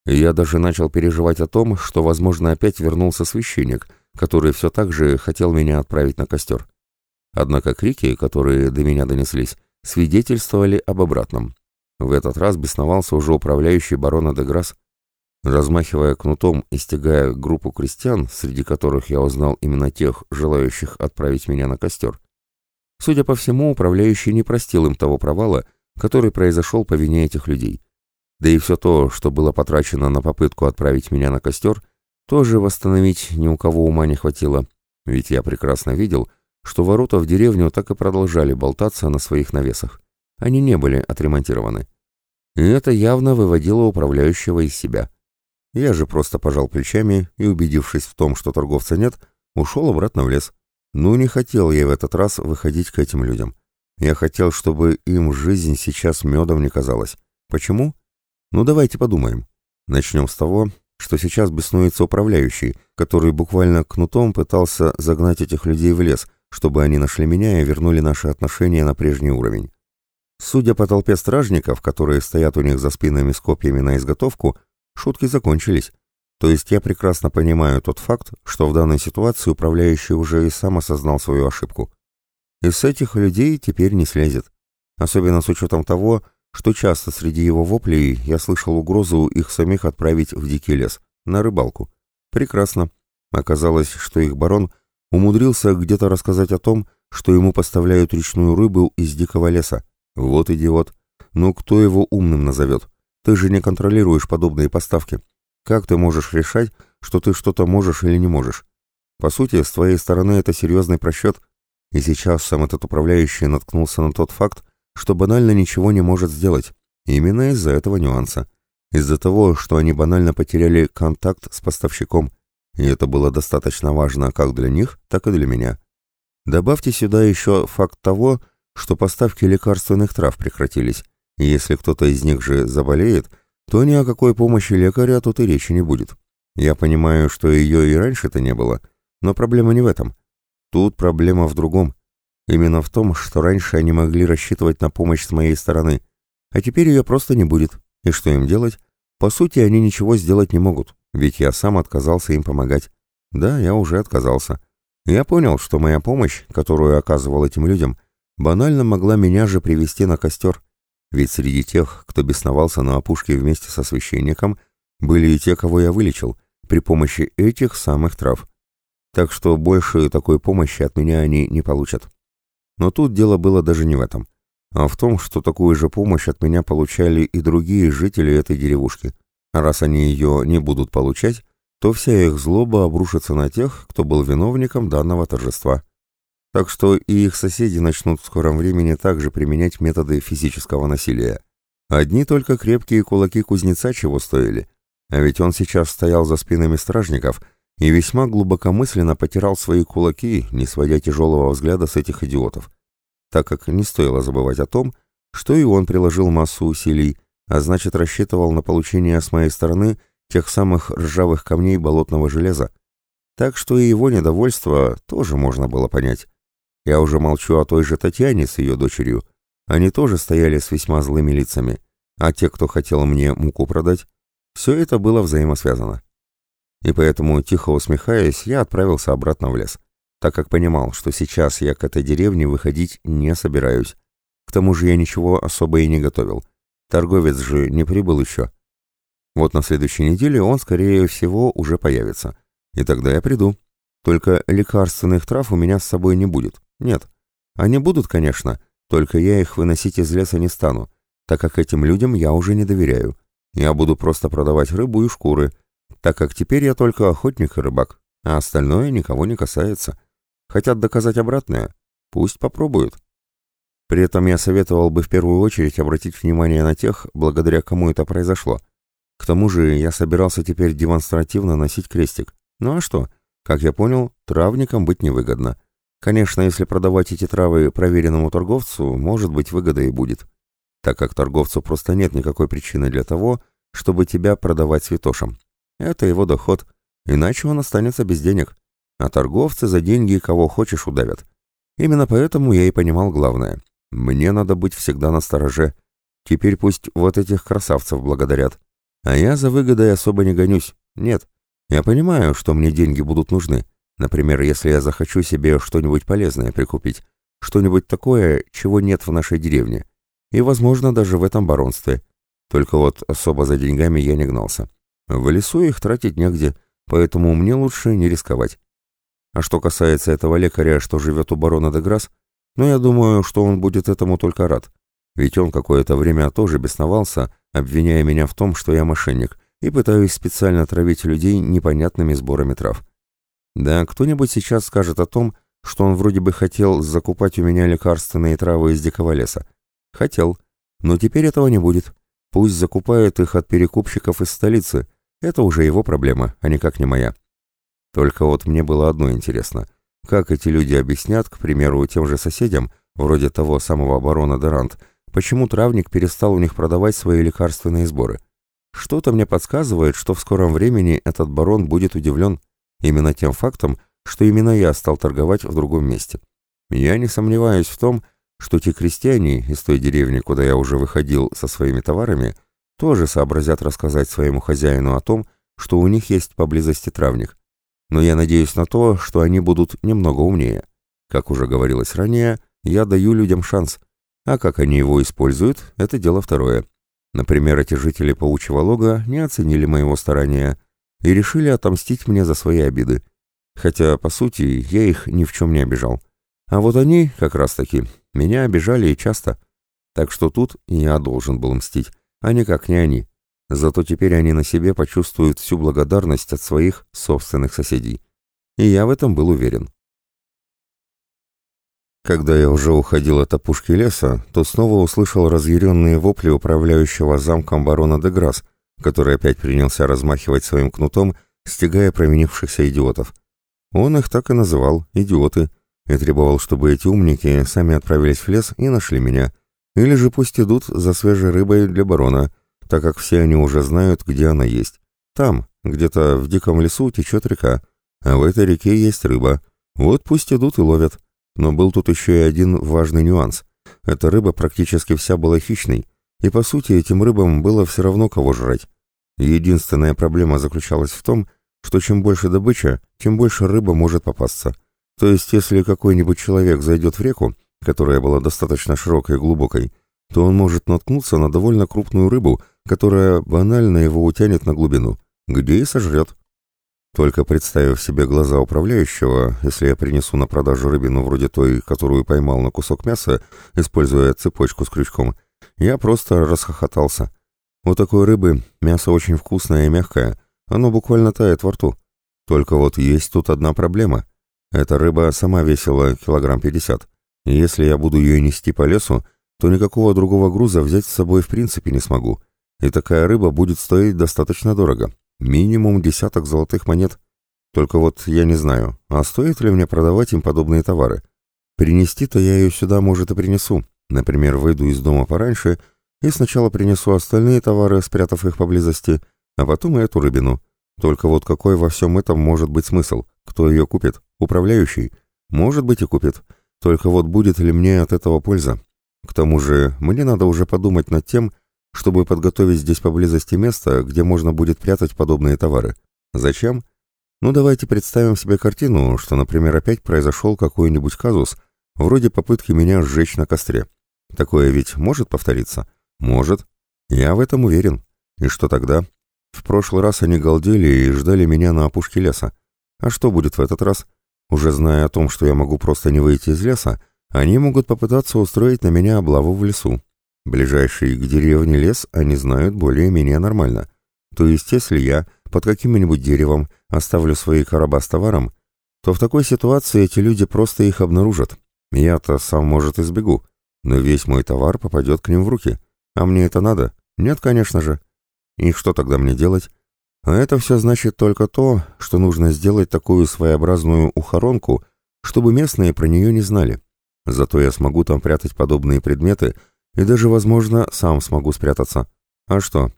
Speaker 1: Я даже начал переживать о том, что, возможно, опять вернулся священник, который все так же хотел меня отправить на костер. Однако крики, которые до меня донеслись, свидетельствовали об обратном. В этот раз бесновался уже управляющий барона де. Размахивая кнутом и стягая группу крестьян, среди которых я узнал именно тех, желающих отправить меня на костер. Судя по всему, управляющий не простил им того провала, который произошел по вине этих людей. Да и все то, что было потрачено на попытку отправить меня на костер, тоже восстановить ни у кого ума не хватило, ведь я прекрасно видел, что ворота в деревню так и продолжали болтаться на своих навесах. Они не были отремонтированы. И это явно выводило управляющего из себя. Я же просто пожал плечами и, убедившись в том, что торговца нет, ушел обратно в лес. Ну, не хотел я в этот раз выходить к этим людям. Я хотел, чтобы им жизнь сейчас медом не казалась. Почему? Ну, давайте подумаем. Начнем с того, что сейчас беснуется управляющий, который буквально кнутом пытался загнать этих людей в лес, чтобы они нашли меня и вернули наши отношения на прежний уровень. Судя по толпе стражников, которые стоят у них за спинами с копьями на изготовку, шутки закончились. То есть я прекрасно понимаю тот факт, что в данной ситуации управляющий уже и сам осознал свою ошибку. И с этих людей теперь не слезет. Особенно с учетом того, что часто среди его воплей я слышал угрозу их самих отправить в дикий лес, на рыбалку. Прекрасно. Оказалось, что их барон умудрился где-то рассказать о том, что ему поставляют речную рыбу из дикого леса. Вот идиот. Ну кто его умным назовет? Ты же не контролируешь подобные поставки. Как ты можешь решать, что ты что-то можешь или не можешь? По сути, с твоей стороны это серьезный просчет. И сейчас сам этот управляющий наткнулся на тот факт, что банально ничего не может сделать. Именно из-за этого нюанса. Из-за того, что они банально потеряли контакт с поставщиком. И это было достаточно важно как для них, так и для меня. Добавьте сюда еще факт того, что поставки лекарственных трав прекратились, и если кто-то из них же заболеет, то ни о какой помощи лекаря тут и речи не будет. Я понимаю, что ее и раньше-то не было, но проблема не в этом. Тут проблема в другом. Именно в том, что раньше они могли рассчитывать на помощь с моей стороны, а теперь ее просто не будет. И что им делать? По сути, они ничего сделать не могут, ведь я сам отказался им помогать. Да, я уже отказался. Я понял, что моя помощь, которую оказывал этим людям, банально могла меня же привести на костер. Ведь среди тех, кто бесновался на опушке вместе со священником, были и те, кого я вылечил, при помощи этих самых трав. Так что больше такой помощи от меня они не получат. Но тут дело было даже не в этом, а в том, что такую же помощь от меня получали и другие жители этой деревушки. А раз они ее не будут получать, то вся их злоба обрушится на тех, кто был виновником данного торжества. Так что и их соседи начнут в скором времени также применять методы физического насилия. Одни только крепкие кулаки кузнеца чего стоили. А ведь он сейчас стоял за спинами стражников и весьма глубокомысленно потирал свои кулаки, не сводя тяжелого взгляда с этих идиотов. Так как не стоило забывать о том, что и он приложил массу усилий, а значит рассчитывал на получение с моей стороны тех самых ржавых камней болотного железа. Так что и его недовольство тоже можно было понять. Я уже молчу о той же Татьяне с ее дочерью. Они тоже стояли с весьма злыми лицами, а те, кто хотел мне муку продать, все это было взаимосвязано. И поэтому, тихо усмехаясь, я отправился обратно в лес, так как понимал, что сейчас я к этой деревне выходить не собираюсь. К тому же я ничего особо и не готовил. Торговец же не прибыл еще. Вот на следующей неделе он, скорее всего, уже появится. И тогда я приду. Только лекарственных трав у меня с собой не будет. Нет. Они будут, конечно, только я их выносить из леса не стану, так как этим людям я уже не доверяю. Я буду просто продавать рыбу и шкуры, так как теперь я только охотник и рыбак, а остальное никого не касается. Хотят доказать обратное? Пусть попробуют. При этом я советовал бы в первую очередь обратить внимание на тех, благодаря кому это произошло. К тому же я собирался теперь демонстративно носить крестик. Ну а что? Как я понял, травникам быть невыгодно. Конечно, если продавать эти травы проверенному торговцу, может быть, выгода и будет. Так как торговцу просто нет никакой причины для того, чтобы тебя продавать святошам. Это его доход, иначе он останется без денег. А торговцы за деньги кого хочешь удавят. Именно поэтому я и понимал главное. Мне надо быть всегда на стороже. Теперь пусть вот этих красавцев благодарят. А я за выгодой особо не гонюсь. Нет. Я понимаю, что мне деньги будут нужны. Например, если я захочу себе что-нибудь полезное прикупить. Что-нибудь такое, чего нет в нашей деревне. И, возможно, даже в этом баронстве. Только вот особо за деньгами я не гнался. В лесу их тратить негде, поэтому мне лучше не рисковать. А что касается этого лекаря, что живет у барона Деграсс, ну, я думаю, что он будет этому только рад. Ведь он какое-то время тоже бесновался, обвиняя меня в том, что я мошенник, и пытаюсь специально травить людей непонятными сборами трав. Да, кто-нибудь сейчас скажет о том, что он вроде бы хотел закупать у меня лекарственные травы из дикого леса. Хотел, но теперь этого не будет. Пусть закупает их от перекупщиков из столицы. Это уже его проблема, а никак не моя. Только вот мне было одно интересно. Как эти люди объяснят, к примеру, тем же соседям, вроде того самого барона Дерант, почему травник перестал у них продавать свои лекарственные сборы? Что-то мне подсказывает, что в скором времени этот барон будет удивлен именно тем фактом, что именно я стал торговать в другом месте. Я не сомневаюсь в том, что те крестьяне из той деревни, куда я уже выходил со своими товарами, тоже сообразят рассказать своему хозяину о том, что у них есть поблизости травник. Но я надеюсь на то, что они будут немного умнее. Как уже говорилось ранее, я даю людям шанс, а как они его используют, это дело второе. Например, эти жители Паучьего лога не оценили моего старания и решили отомстить мне за свои обиды. Хотя, по сути, я их ни в чем не обижал. А вот они, как раз-таки, меня обижали и часто. Так что тут я должен был мстить, а никак не они. Зато теперь они на себе почувствуют всю благодарность от своих собственных соседей. И я в этом был уверен. Когда я уже уходил от опушки леса, то снова услышал разъяренные вопли управляющего замком барона Деграсс, который опять принялся размахивать своим кнутом, стягая променившихся идиотов. Он их так и называл «идиоты», и требовал, чтобы эти умники сами отправились в лес и нашли меня, или же пусть идут за свежей рыбой для барона, так как все они уже знают, где она есть. Там, где-то в диком лесу, течет река, а в этой реке есть рыба. Вот пусть идут и ловят. Но был тут еще и один важный нюанс. Эта рыба практически вся была хищной, и по сути этим рыбам было все равно кого жрать. Единственная проблема заключалась в том, что чем больше добыча, тем больше рыба может попасться. То есть если какой-нибудь человек зайдет в реку, которая была достаточно широкой и глубокой, то он может наткнуться на довольно крупную рыбу, которая банально его утянет на глубину, где и сожрет. Только представив себе глаза управляющего, если я принесу на продажу рыбину вроде той, которую поймал на кусок мяса, используя цепочку с крючком, я просто расхохотался. У такой рыбы мясо очень вкусное и мягкое, оно буквально тает во рту. Только вот есть тут одна проблема. Эта рыба сама весила килограмм пятьдесят, и если я буду ее нести по лесу, то никакого другого груза взять с собой в принципе не смогу, и такая рыба будет стоить достаточно дорого, минимум десяток золотых монет. Только вот я не знаю, а стоит ли мне продавать им подобные товары. Принести-то я ее сюда, может, и принесу. Например, выйду из дома пораньше и сначала принесу остальные товары, спрятав их поблизости, а потом и эту рыбину. Только вот какой во всем этом может быть смысл? Кто ее купит? Управляющий? Может быть и купит. Только вот будет ли мне от этого польза? К тому же мне надо уже подумать над тем, чтобы подготовить здесь поблизости место, где можно будет прятать подобные товары. Зачем? Ну давайте представим себе картину, что, например, опять произошел какой-нибудь казус, вроде попытки меня сжечь на костре. Такое ведь может повториться? Может. Я в этом уверен. И что тогда? В прошлый раз они галдели и ждали меня на опушке леса. А что будет в этот раз? Уже зная о том, что я могу просто не выйти из леса, они могут попытаться устроить на меня облаву в лесу. Ближайший к деревне лес они знают более-менее нормально. То есть, если я под каким-нибудь деревом оставлю свои короба с товаром, то в такой ситуации эти люди просто их обнаружат. Я-то сам, может, избегу, но весь мой товар попадет к ним в руки. А мне это надо? Нет, конечно же. И что тогда мне делать? А это все значит только то, что нужно сделать такую своеобразную ухоронку, чтобы местные про нее не знали. Зато я смогу там прятать подобные предметы и даже, возможно, сам смогу спрятаться. А что?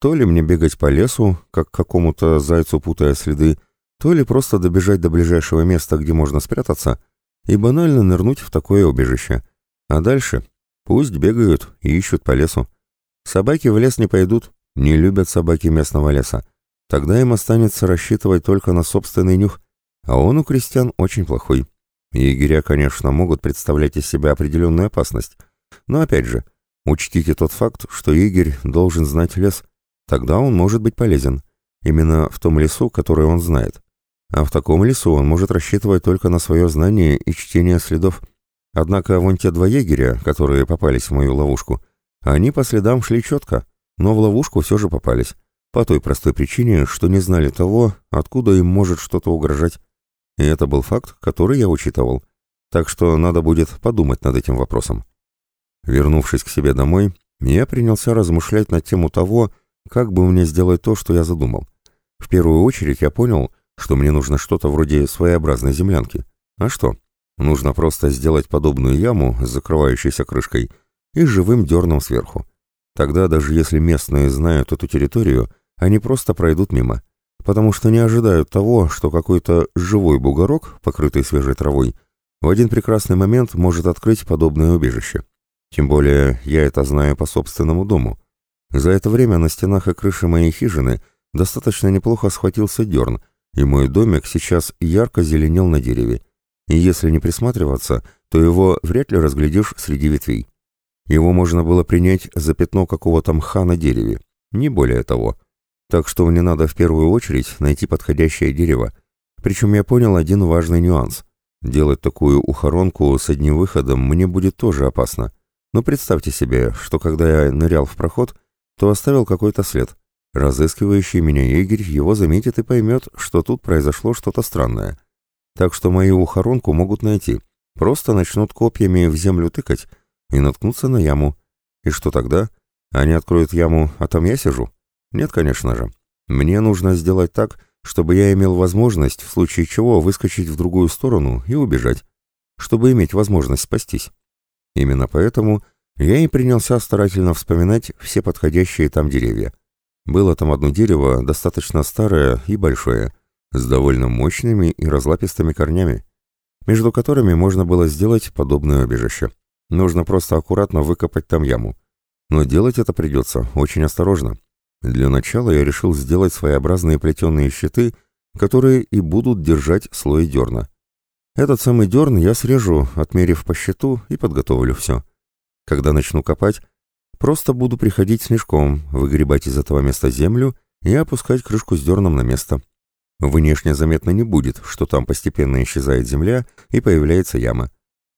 Speaker 1: То ли мне бегать по лесу, как какому-то зайцу путая следы, то ли просто добежать до ближайшего места, где можно спрятаться, и банально нырнуть в такое убежище. А дальше пусть бегают и ищут по лесу. Собаки в лес не пойдут, не любят собаки местного леса. Тогда им останется рассчитывать только на собственный нюх, а он у крестьян очень плохой. Егеря, конечно, могут представлять из себя определенную опасность, но опять же, учтите тот факт, что егерь должен знать лес, тогда он может быть полезен, именно в том лесу, который он знает. А в таком лесу он может рассчитывать только на свое знание и чтение следов. Однако вон те два егеря, которые попались в мою ловушку, они по следам шли четко, но в ловушку все же попались, по той простой причине, что не знали того, откуда им может что-то угрожать. И это был факт, который я учитывал. Так что надо будет подумать над этим вопросом. Вернувшись к себе домой, я принялся размышлять на тему того, как бы мне сделать то, что я задумал. В первую очередь я понял, что мне нужно что-то вроде своеобразной землянки. А что? Нужно просто сделать подобную яму с закрывающейся крышкой и живым дерном сверху. Тогда даже если местные знают эту территорию, они просто пройдут мимо, потому что не ожидают того, что какой-то живой бугорок, покрытый свежей травой, в один прекрасный момент может открыть подобное убежище. Тем более я это знаю по собственному дому. За это время на стенах и крыше моей хижины достаточно неплохо схватился дерн, и мой домик сейчас ярко зеленел на дереве. И если не присматриваться, то его вряд ли разглядишь среди ветвей. Его можно было принять за пятно какого-то мха на дереве, не более того. Так что мне надо в первую очередь найти подходящее дерево. Причем я понял один важный нюанс. Делать такую ухоронку с одним выходом мне будет тоже опасно. Но представьте себе, что когда я нырял в проход, то оставил какой-то след. Разыскивающий меня егерь его заметит и поймет, что тут произошло что-то странное. Так что мою ухоронку могут найти. Просто начнут копьями в землю тыкать и наткнуться на яму. И что тогда? Они откроют яму, а там я сижу? Нет, конечно же. Мне нужно сделать так, чтобы я имел возможность, в случае чего, выскочить в другую сторону и убежать, чтобы иметь возможность спастись. Именно поэтому я и принялся старательно вспоминать все подходящие там деревья. Было там одно дерево, достаточно старое и большое, с довольно мощными и разлапистыми корнями, между которыми можно было сделать подобное убежище. Нужно просто аккуратно выкопать там яму. Но делать это придется очень осторожно. Для начала я решил сделать своеобразные плетеные щиты, которые и будут держать слой дерна. Этот самый дерн я срежу, отмерив по щиту, и подготовлю все. Когда начну копать, просто буду приходить снежком, выгребать из этого места землю и опускать крышку с дерном на место. Внешне заметно не будет, что там постепенно исчезает земля и появляется яма.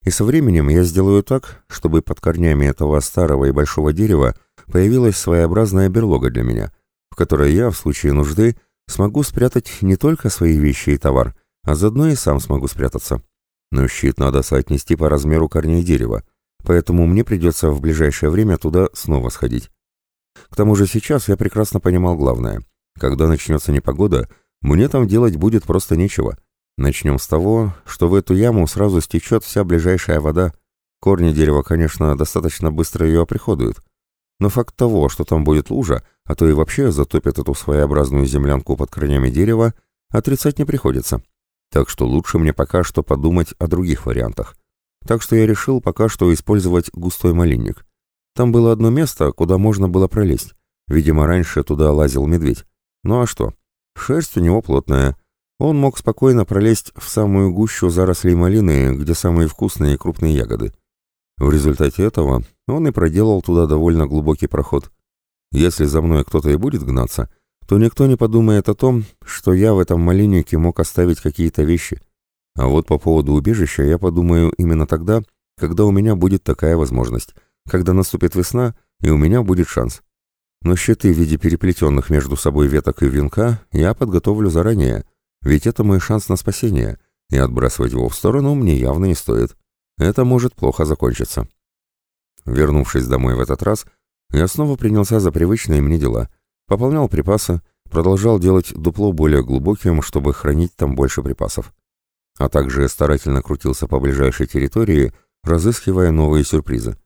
Speaker 1: И со временем я сделаю так, чтобы под корнями этого старого и большого дерева появилась своеобразная берлога для меня, в которой я, в случае нужды, смогу спрятать не только свои вещи и товар, а заодно и сам смогу спрятаться. Но щит надо соотнести по размеру корней дерева, поэтому мне придется в ближайшее время туда снова сходить. К тому же сейчас я прекрасно понимал главное. Когда начнется непогода, мне там делать будет просто нечего. Начнем с того, что в эту яму сразу стечет вся ближайшая вода. Корни дерева, конечно, достаточно быстро ее оприходуют. Но факт того, что там будет лужа, а то и вообще затопят эту своеобразную землянку под корнями дерева, отрицать не приходится. Так что лучше мне пока что подумать о других вариантах. Так что я решил пока что использовать густой малинник. Там было одно место, куда можно было пролезть. Видимо, раньше туда лазил медведь. Ну а что? Шерсть у него плотная. Он мог спокойно пролезть в самую гущу зарослей малины, где самые вкусные и крупные ягоды. В результате этого он и проделал туда довольно глубокий проход. Если за мной кто-то и будет гнаться, то никто не подумает о том, что я в этом малиннике мог оставить какие-то вещи. А вот по поводу убежища я подумаю именно тогда, когда у меня будет такая возможность, когда наступит весна, и у меня будет шанс. Но щиты в виде переплетенных между собой веток и венка я подготовлю заранее, ведь это мой шанс на спасение, и отбрасывать его в сторону мне явно не стоит. Это может плохо закончиться. Вернувшись домой в этот раз, я снова принялся за привычные мне дела. Пополнял припасы, продолжал делать дупло более глубоким, чтобы хранить там больше припасов. А также старательно крутился по ближайшей территории, разыскивая новые сюрпризы.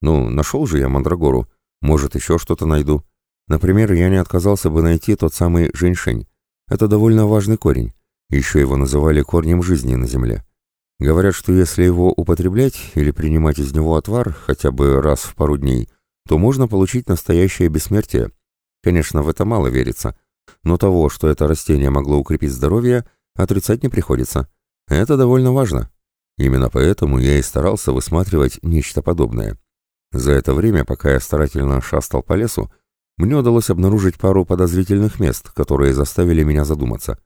Speaker 1: Ну, нашел же я Мандрагору, может, еще что-то найду. Например, я не отказался бы найти тот самый женьшень. Это довольно важный корень. Еще его называли корнем жизни на Земле. Говорят, что если его употреблять или принимать из него отвар хотя бы раз в пару дней, то можно получить настоящее бессмертие. Конечно, в это мало верится. Но того, что это растение могло укрепить здоровье, отрицать не приходится. Это довольно важно. Именно поэтому я и старался высматривать нечто подобное. За это время, пока я старательно шастал по лесу, мне удалось обнаружить пару подозрительных мест, которые заставили меня задуматься.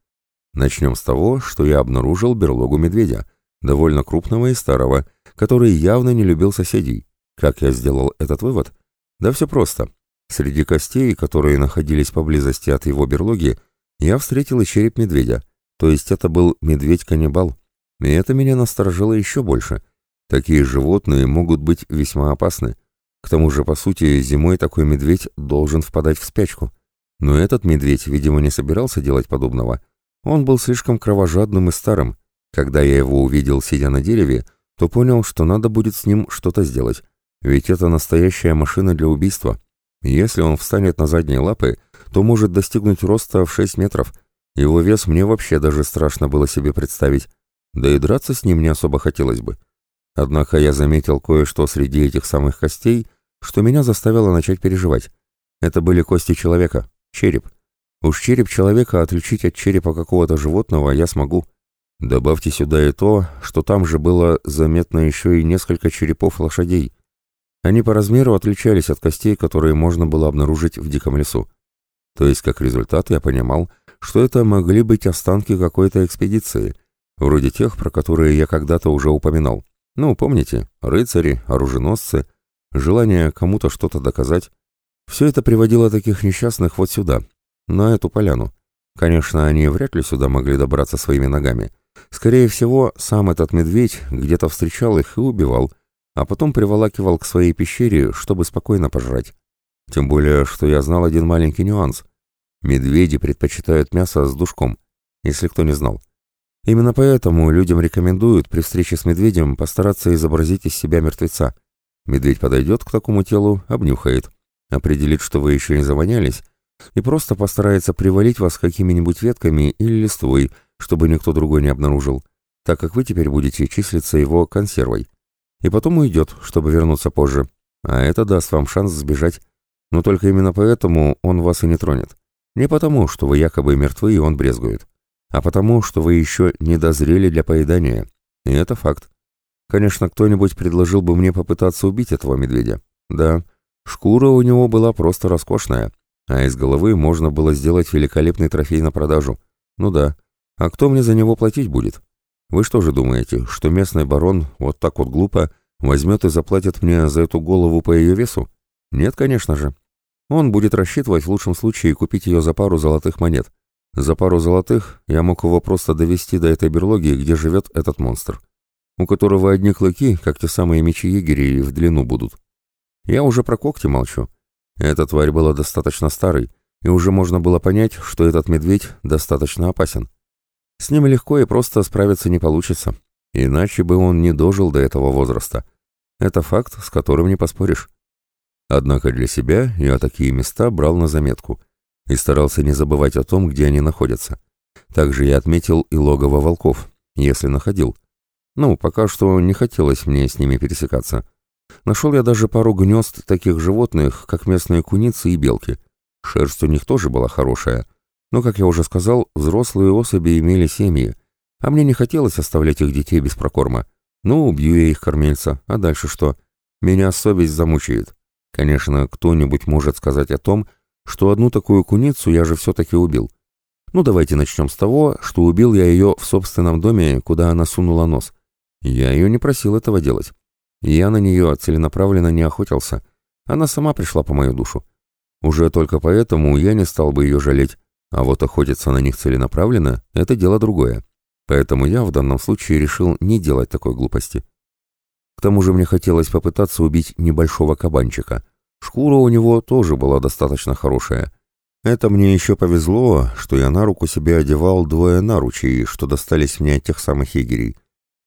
Speaker 1: Начнем с того, что я обнаружил берлогу медведя, довольно крупного и старого, который явно не любил соседей. Как я сделал этот вывод? Да все просто. Среди костей, которые находились поблизости от его берлоги, я встретил и череп медведя, то есть это был медведь-каннибал. И это меня насторожило еще больше. Такие животные могут быть весьма опасны. К тому же, по сути, зимой такой медведь должен впадать в спячку. Но этот медведь, видимо, не собирался делать подобного. Он был слишком кровожадным и старым. Когда я его увидел, сидя на дереве, то понял, что надо будет с ним что-то сделать. Ведь это настоящая машина для убийства. Если он встанет на задние лапы, то может достигнуть роста в 6 метров. Его вес мне вообще даже страшно было себе представить. Да и драться с ним не особо хотелось бы. Однако я заметил кое-что среди этих самых костей, что меня заставило начать переживать. Это были кости человека, череп. Уж череп человека отличить от черепа какого-то животного я смогу. Добавьте сюда и то, что там же было заметно еще и несколько черепов лошадей. Они по размеру отличались от костей, которые можно было обнаружить в диком лесу. То есть, как результат, я понимал, что это могли быть останки какой-то экспедиции, вроде тех, про которые я когда-то уже упоминал. Ну, помните, рыцари, оруженосцы, желание кому-то что-то доказать. Все это приводило таких несчастных вот сюда, на эту поляну. Конечно, они вряд ли сюда могли добраться своими ногами. Скорее всего, сам этот медведь где-то встречал их и убивал, а потом приволакивал к своей пещере, чтобы спокойно пожрать. Тем более, что я знал один маленький нюанс. Медведи предпочитают мясо с душком, если кто не знал. Именно поэтому людям рекомендуют при встрече с медведем постараться изобразить из себя мертвеца. Медведь подойдет к такому телу, обнюхает, определит, что вы еще не завонялись, и просто постарается привалить вас какими-нибудь ветками или листвой, чтобы никто другой не обнаружил, так как вы теперь будете числиться его консервой. И потом уйдет, чтобы вернуться позже. А это даст вам шанс сбежать. Но только именно поэтому он вас и не тронет. Не потому, что вы якобы мертвы и он брезгует а потому, что вы еще не дозрели для поедания. И это факт. Конечно, кто-нибудь предложил бы мне попытаться убить этого медведя. Да, шкура у него была просто роскошная, а из головы можно было сделать великолепный трофей на продажу. Ну да, а кто мне за него платить будет? Вы что же думаете, что местный барон вот так вот глупо возьмет и заплатит мне за эту голову по ее весу? Нет, конечно же. Он будет рассчитывать в лучшем случае купить ее за пару золотых монет, за пару золотых я мог его просто довести до этой берлоги, где живет этот монстр. у которого одни клыки, как те самые мечи егерей, в длину будут. Я уже про когти молчу. Эта тварь была достаточно старой, и уже можно было понять, что этот медведь достаточно опасен. С ним легко и просто справиться не получится, иначе бы он не дожил до этого возраста. Это факт, с которым не поспоришь. Однако для себя я такие места брал на заметку и старался не забывать о том, где они находятся. Также я отметил и логово волков, если находил. Ну, пока что не хотелось мне с ними пересекаться. Нашел я даже пару гнезд таких животных, как местные куницы и белки. Шерсть у них тоже была хорошая. Но, как я уже сказал, взрослые особи имели семьи, а мне не хотелось оставлять их детей без прокорма. Ну, убью я их кормильца, а дальше что? Меня совесть замучает. Конечно, кто-нибудь может сказать о том, что одну такую куницу я же все-таки убил. Ну, давайте начнем с того, что убил я ее в собственном доме, куда она сунула нос. Я ее не просил этого делать. Я на нее целенаправленно не охотился. Она сама пришла по мою душу. Уже только поэтому я не стал бы ее жалеть, а вот охотиться на них целенаправленно — это дело другое. Поэтому я в данном случае решил не делать такой глупости. К тому же мне хотелось попытаться убить небольшого кабанчика. Шкура у него тоже была достаточно хорошая. Это мне еще повезло, что я на руку себе одевал двое наручей, что достались мне от тех самых егерей.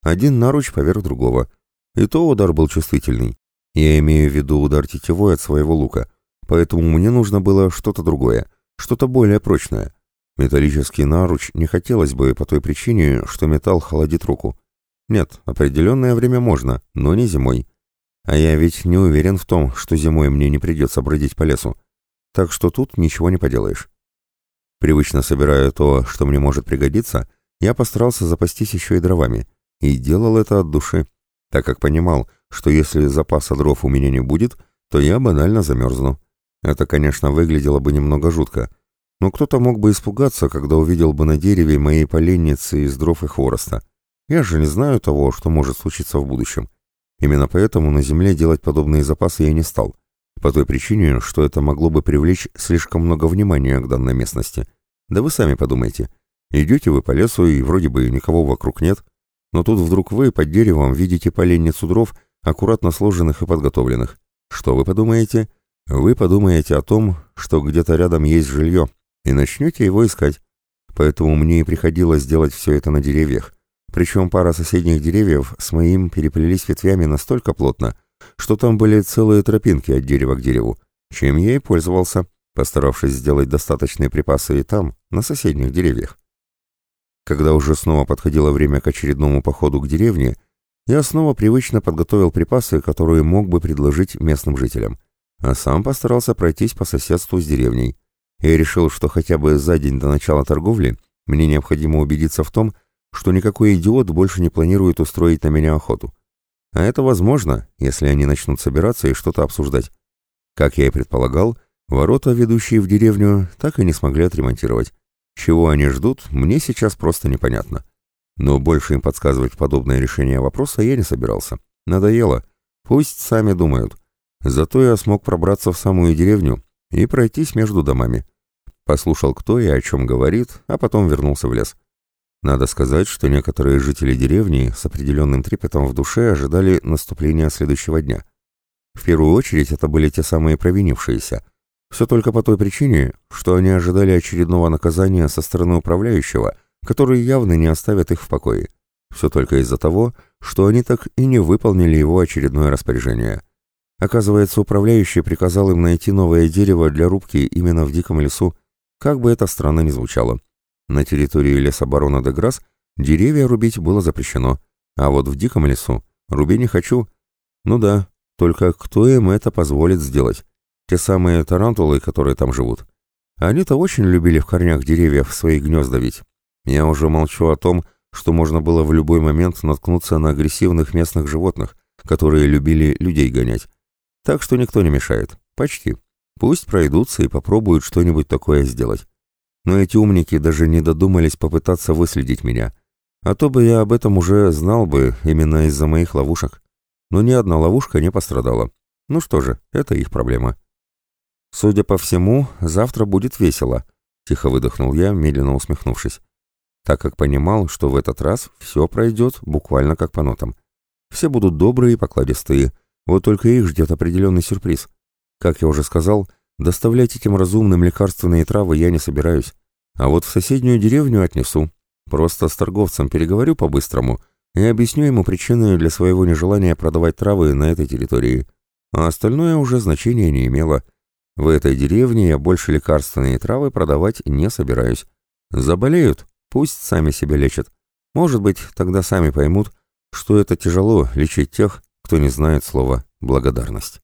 Speaker 1: Один наруч поверх другого — и то удар был чувствительный. Я имею в виду удар тетивой от своего лука, поэтому мне нужно было что-то другое, что-то более прочное. Металлический наруч не хотелось бы по той причине, что металл холодит руку. Нет, определенное время можно, но не зимой. А я ведь не уверен в том, что зимой мне не придется бродить по лесу. Так что тут ничего не поделаешь. Привычно собирая то, что мне может пригодиться, я постарался запастись еще и дровами. И делал это от души так как понимал, что если запаса дров у меня не будет, то я банально замерзну. Это, конечно, выглядело бы немного жутко, но кто-то мог бы испугаться, когда увидел бы на дереве моей поленницы из дров и хвороста. Я же не знаю того, что может случиться в будущем. Именно поэтому на земле делать подобные запасы я не стал, по той причине, что это могло бы привлечь слишком много внимания к данной местности. Да вы сами подумайте. Идете вы по лесу, и вроде бы никого вокруг нет, но тут вдруг вы под деревом видите поленницу дров, аккуратно сложенных и подготовленных. Что вы подумаете? Вы подумаете о том, что где-то рядом есть жилье, и начнете его искать. Поэтому мне и приходилось делать все это на деревьях. Причем пара соседних деревьев с моим переплелись ветвями настолько плотно, что там были целые тропинки от дерева к дереву, чем я и пользовался, постаравшись сделать достаточные припасы и там, на соседних деревьях. Когда уже снова подходило время к очередному походу к деревне, я снова привычно подготовил припасы, которые мог бы предложить местным жителям, а сам постарался пройтись по соседству с деревней. Я решил, что хотя бы за день до начала торговли мне необходимо убедиться в том, что никакой идиот больше не планирует устроить на меня охоту. А это возможно, если они начнут собираться и что-то обсуждать. Как я и предполагал, ворота, ведущие в деревню, так и не смогли отремонтировать. Чего они ждут, мне сейчас просто непонятно. Но больше им подсказывать подобное решение вопроса я не собирался. Надоело. Пусть сами думают. Зато я смог пробраться в самую деревню и пройтись между домами. Послушал, кто и о чем говорит, а потом вернулся в лес. Надо сказать, что некоторые жители деревни с определенным трепетом в душе ожидали наступления следующего дня. В первую очередь это были те самые провинившиеся, все только по той причине, что они ожидали очередного наказания со стороны управляющего, который явно не оставит их в покое. Все только из-за того, что они так и не выполнили его очередное распоряжение. Оказывается, управляющий приказал им найти новое дерево для рубки именно в диком лесу, как бы это странно ни звучало. На территории лесоборона Деграсс деревья рубить было запрещено, а вот в диком лесу руби не хочу. Ну да, только кто им это позволит сделать? Те самые тарантулы, которые там живут. Они-то очень любили в корнях деревьев свои гнезда ведь. Я уже молчу о том, что можно было в любой момент наткнуться на агрессивных местных животных, которые любили людей гонять. Так что никто не мешает. Почти. Пусть пройдутся и попробуют что-нибудь такое сделать. Но эти умники даже не додумались попытаться выследить меня. А то бы я об этом уже знал бы именно из-за моих ловушек. Но ни одна ловушка не пострадала. Ну что же, это их проблема. «Судя по всему, завтра будет весело», — тихо выдохнул я, медленно усмехнувшись. так как понимал, что в этот раз все пройдет буквально как по нотам. Все будут добрые и покладистые, вот только их ждет определенный сюрприз. Как я уже сказал, доставлять этим разумным лекарственные травы я не собираюсь, а вот в соседнюю деревню отнесу. Просто с торговцем переговорю по-быстрому и объясню ему причины для своего нежелания продавать травы на этой территории. А остальное уже значения не имело. В этой деревне я больше лекарственные травы продавать не собираюсь. Заболеют, пусть сами себя лечат. Может быть, тогда сами поймут, что это тяжело лечить тех, кто не знает слова «благодарность».